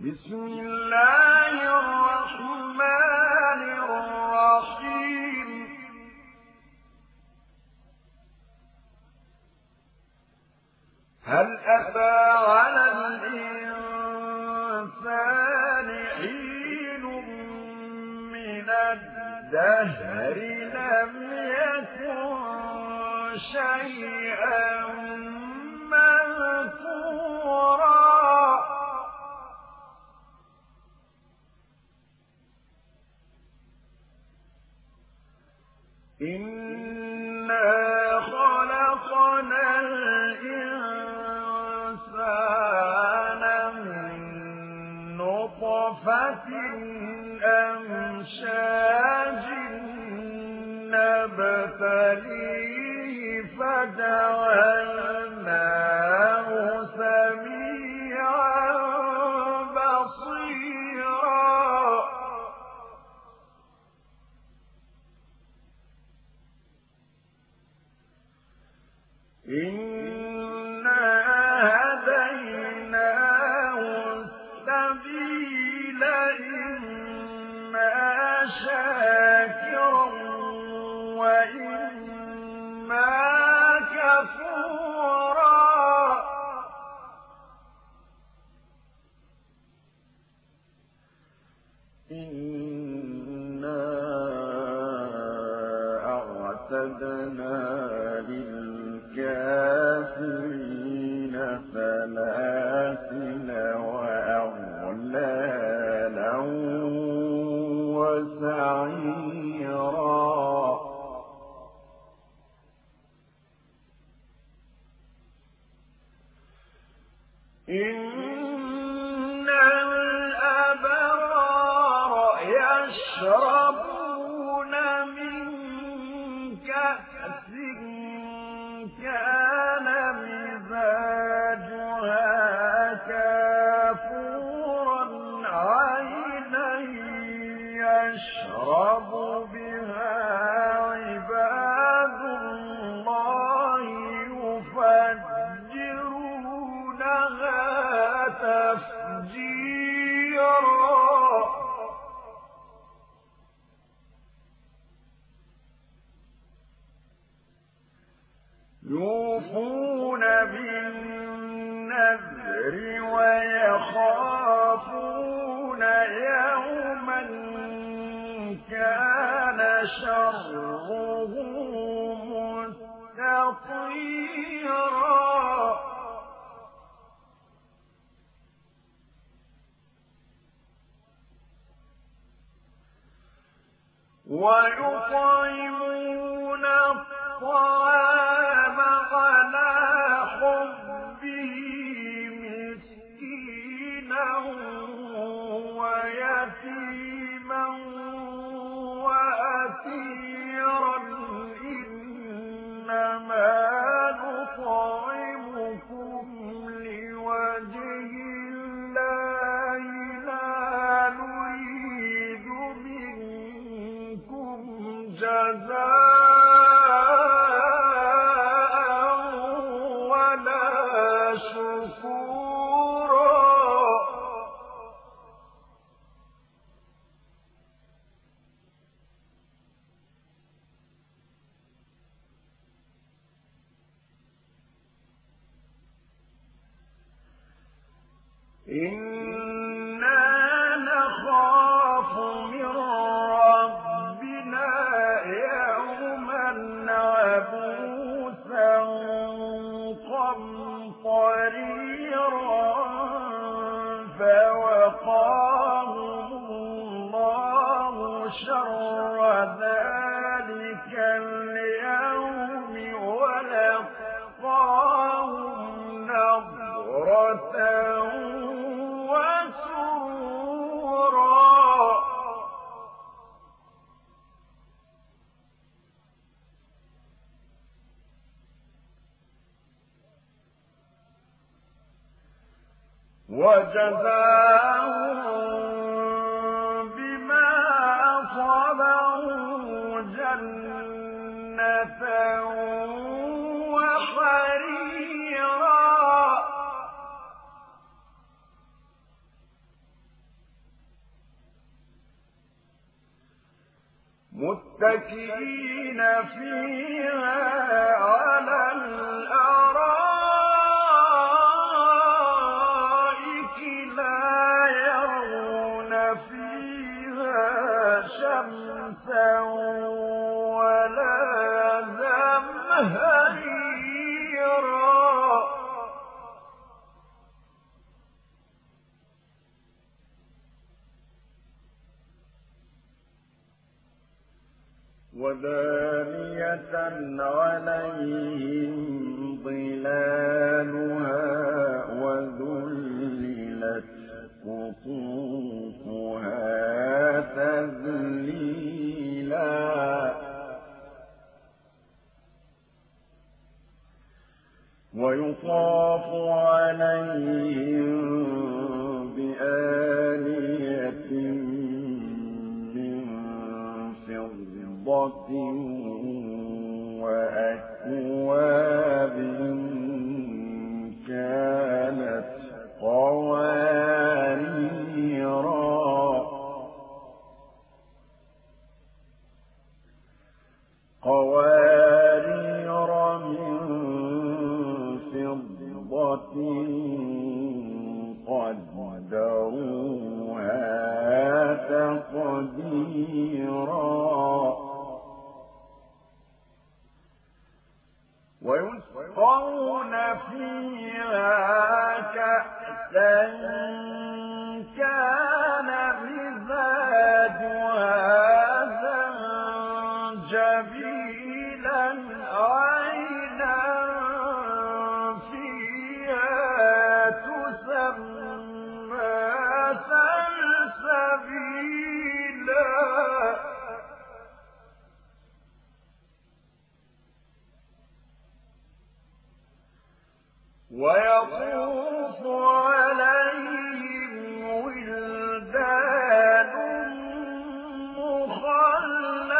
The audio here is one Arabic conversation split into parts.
بسم الله الرحمن الرحيم. هل على الإنسان حين من الدهر لم يكن شيئا مذكورا؟ وهل أعتدنا للكافرين سلاسل وأغلالا وسعيرا. إن الأبرار يشرب كان شره مستطيرا. ويطعمون الطعام إن متكئين فيها. ودانية عليهم ظلالها وذللت قطوفها تذليلا. ويطاف عليهم عليهم ولدان مخلدون.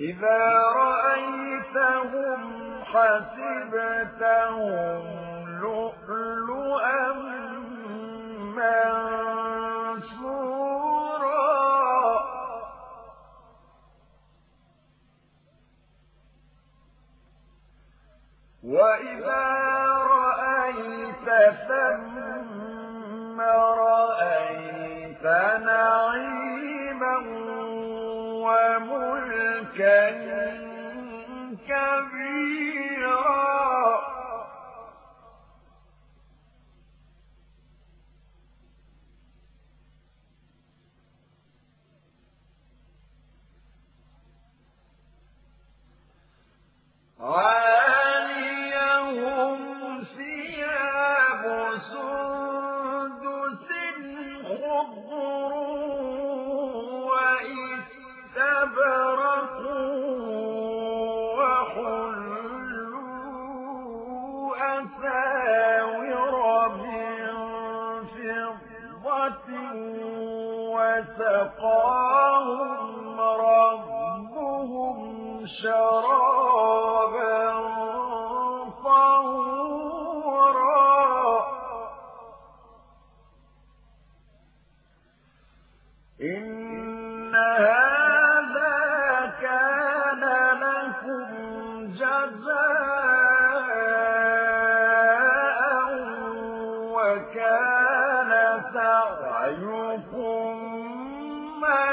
إذا رأيتهم حسبتهم ملكا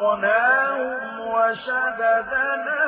خلقناهم وشددنا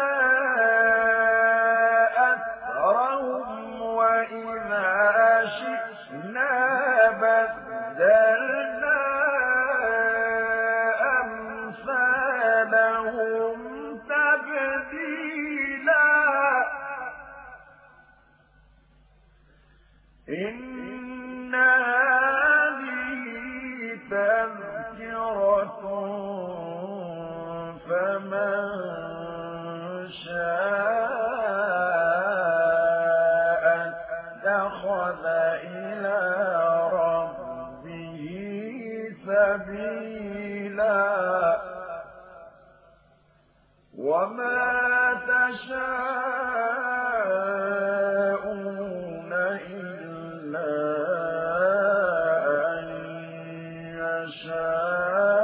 يشاء